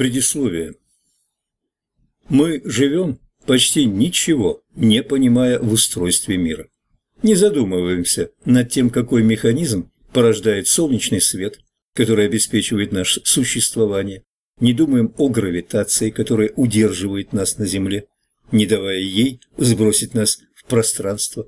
Предисловие. Мы живем, почти ничего не понимая в устройстве мира. Не задумываемся над тем, какой механизм порождает солнечный свет, который обеспечивает наше существование. Не думаем о гравитации, которая удерживает нас на Земле, не давая ей сбросить нас в пространство.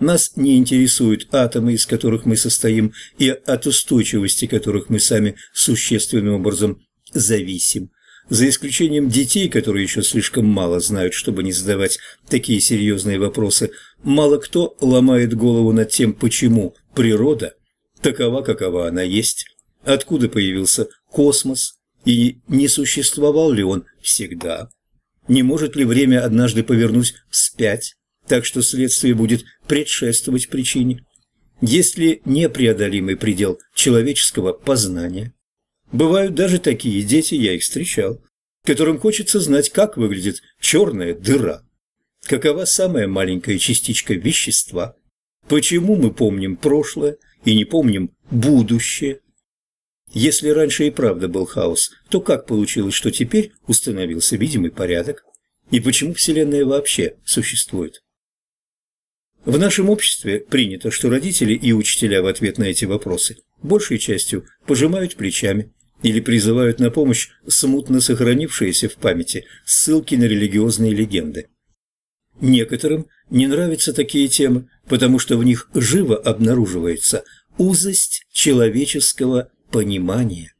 Нас не интересуют атомы, из которых мы состоим, и от устойчивости которых мы сами существенным образом зависим. За исключением детей, которые еще слишком мало знают, чтобы не задавать такие серьезные вопросы, мало кто ломает голову над тем, почему природа такова, какова она есть, откуда появился космос и не существовал ли он всегда. Не может ли время однажды повернуть вспять, так что следствие будет предшествовать причине? Есть ли непреодолимый предел человеческого познания? Бывают даже такие дети, я их встречал, которым хочется знать, как выглядит черная дыра, какова самая маленькая частичка вещества, почему мы помним прошлое и не помним будущее. Если раньше и правда был хаос, то как получилось, что теперь установился видимый порядок? И почему Вселенная вообще существует? В нашем обществе принято, что родители и учителя в ответ на эти вопросы большей частью пожимают плечами или призывают на помощь смутно сохранившиеся в памяти ссылки на религиозные легенды. Некоторым не нравятся такие темы, потому что в них живо обнаруживается узость человеческого понимания.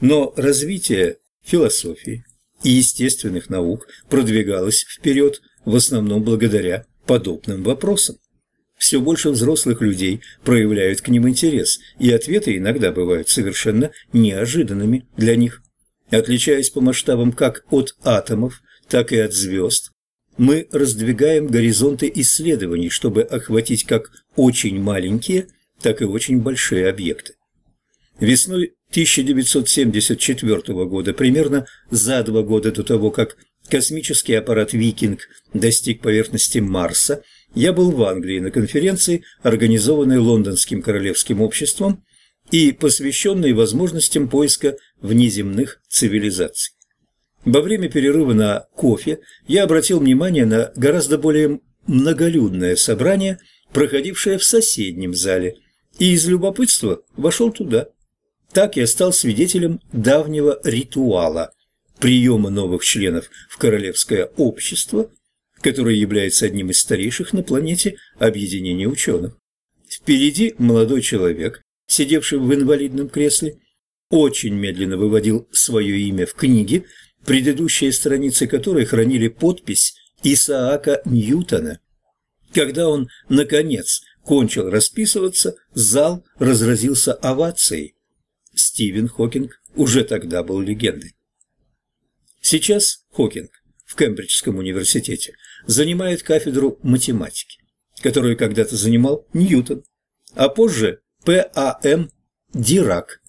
Но развитие философии и естественных наук продвигалось вперед в основном благодаря подобным вопросам. Все больше взрослых людей проявляют к ним интерес, и ответы иногда бывают совершенно неожиданными для них. Отличаясь по масштабам как от атомов, так и от звезд, мы раздвигаем горизонты исследований, чтобы охватить как очень маленькие, так и очень большие объекты. Весной 1974 года, примерно за два года до того, как космический аппарат «Викинг» достиг поверхности Марса, я был в Англии на конференции, организованной Лондонским королевским обществом и посвященной возможностям поиска внеземных цивилизаций. Во время перерыва на кофе я обратил внимание на гораздо более многолюдное собрание, проходившее в соседнем зале, и из любопытства вошел туда. Так я стал свидетелем давнего ритуала – приема новых членов в королевское общество – которое является одним из старейших на планете объединений ученых. Впереди молодой человек, сидевший в инвалидном кресле, очень медленно выводил свое имя в книге, предыдущие страницы которой хранили подпись Исаака Ньютона. Когда он, наконец, кончил расписываться, зал разразился овацией. Стивен Хокинг уже тогда был легендой. Сейчас Хокинг в Кембриджском университете занимает кафедру математики, которую когда-то занимал Ньютон, а позже П.А.М. Дирак,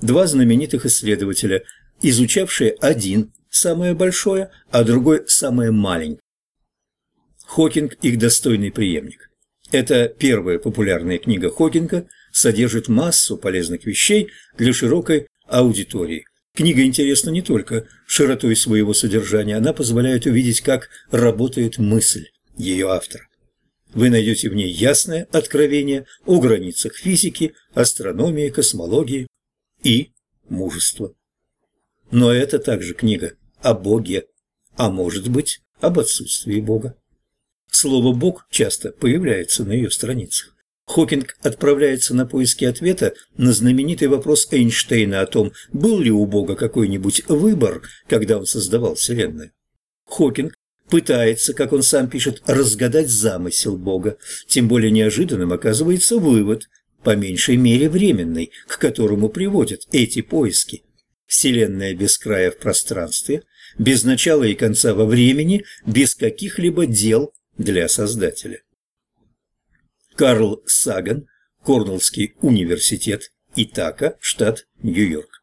два знаменитых исследователя, изучавшие один самое большое, а другой самое маленькое. Хокинг – их достойный преемник. Это первая популярная книга Хокинга, содержит массу полезных вещей для широкой аудитории. Книга интересна не только широтой своего содержания, она позволяет увидеть, как работает мысль ее автора. Вы найдете в ней ясное откровение о границах физики, астрономии, космологии и мужества. Но это также книга о Боге, а может быть, об отсутствии Бога. Слово «Бог» часто появляется на ее страницах. Хокинг отправляется на поиски ответа на знаменитый вопрос Эйнштейна о том, был ли у Бога какой-нибудь выбор, когда он создавал Вселенную. Хокинг пытается, как он сам пишет, разгадать замысел Бога, тем более неожиданным оказывается вывод, по меньшей мере временный, к которому приводят эти поиски. Вселенная без края в пространстве, без начала и конца во времени, без каких-либо дел для Создателя. Карл Саган, Корнеллский университет, Итака, штат Нью-Йорк.